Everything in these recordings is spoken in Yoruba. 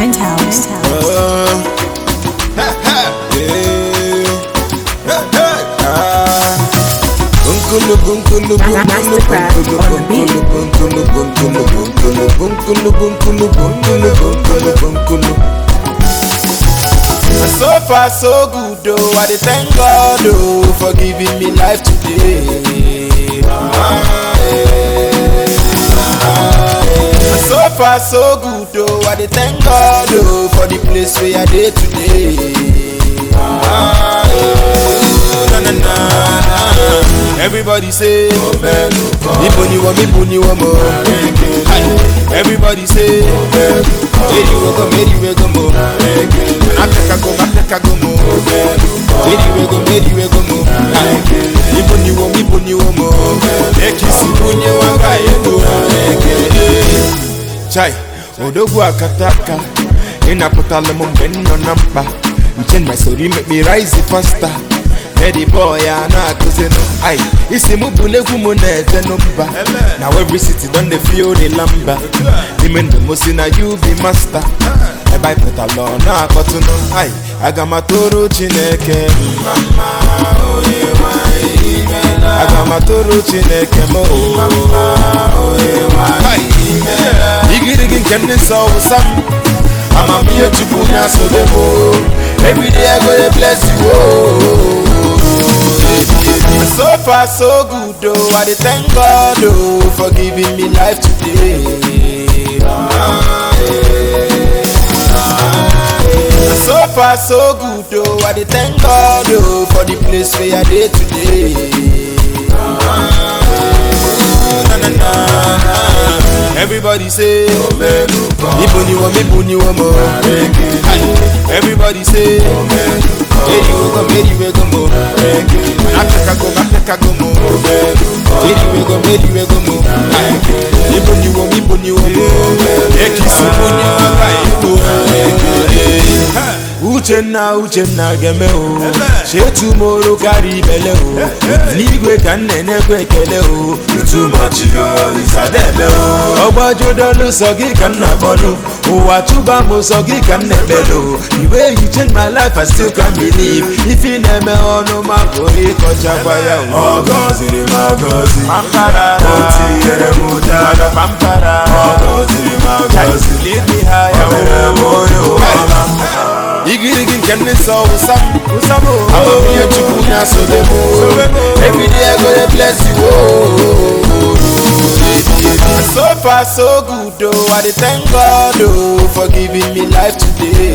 Winehouse. Uh, So far, so good, though. I thank God, though, for giving me life today. Ah. far so good oh i thank god oh for the place we are dey today. Everybody say, Ibo ni wo, Ibo ni wo mo. Everybody say, Eri wo go, Eri wo go mo. Ateka go, Ateka go mo. Eri wo go, Eri wo go mo. chai odogwu akata aka ịnapụtala m mgbe m nọ na mkpa my story mekpe rise faster Eddie boy ya na-atụzi ayi isi m bụ n'egwu m na-eje n'ụba na every city don dey feel the lamba n'ime ndụ m si na you be master ebe anyị pụtala ọ na-akpọtụnụ ayi aga m atụrụ chineke aga m atụrụ chineke m ooo Chimney so some. I'm a beautiful so they go. Every day I go to bless you. Oh. So far so good Oh, I thank God oh, for giving me life today. Ah, yeah. Ah, yeah. So far so good oh. I thank God oh, for the place where I did today. Ah, Everybody say Omeluko Ibo ni wọ́n míbo ni Everybody say Omeluko Eriwe gan meriwe gan mọ̀ Akẹ́kọ̀ọ́ akẹ́kọ̀ọ́ gan mọ̀ Eriwe gan meriwe gan uchenna uchenna geme o shetumoro karịa ibele o n'igwe ka m na-enekwa ekele o ọgbajudolu sọ gị ka m na-akpọlu ụwa tụba m sọ gị ka m na-ekpelu iwe you change my life I still can believe ife na-eme ọnụ ma bụrụ ịkọchakwa ya o ọgọziri m agọzi pampara o tinyere m ụta pampara ọgọziri m agọzi lidi ha ya o kẹ́ni sọ wùsà wùsà mọ́. àwọn mi yẹn tukù ní asọ̀lẹ̀ mọ́. every day I go dey bless you ooo. So far so good o, oh. I dey thank God o oh, for giving me life today.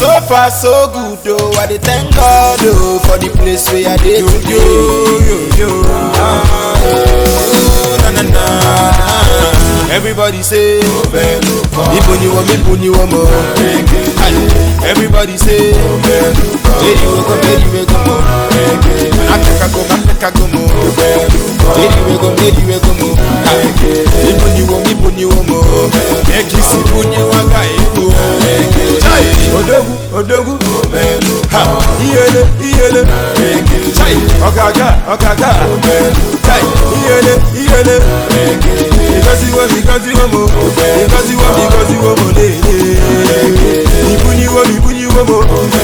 So far so good o, oh. I dey thank God o oh, for the place wey I dey today. everybody say ibo ni wọ́n mípo ni wọ́n mọ̀ everybody say jẹ́rìí wọ́n kọ́ jẹ́rìí wọ́n kọ́ mọ̀ akẹ́kọ̀ọ́ akẹ́kọ̀ọ́ mọ̀ jẹ́rìí wọ́n kọ́ jẹ́rìí wọ́n kọ́ mọ̀ ibo ni wọ́n mípo ni wọ́n mọ̀ ẹ̀kí sí ibo ni wọ́n gbà èkó chai odogu odogu ha iyele iyele chai ọ̀gàgà ọ̀gàgà chai iyele iyele. Because you want, because you want more. Because you want, because you Because you want, because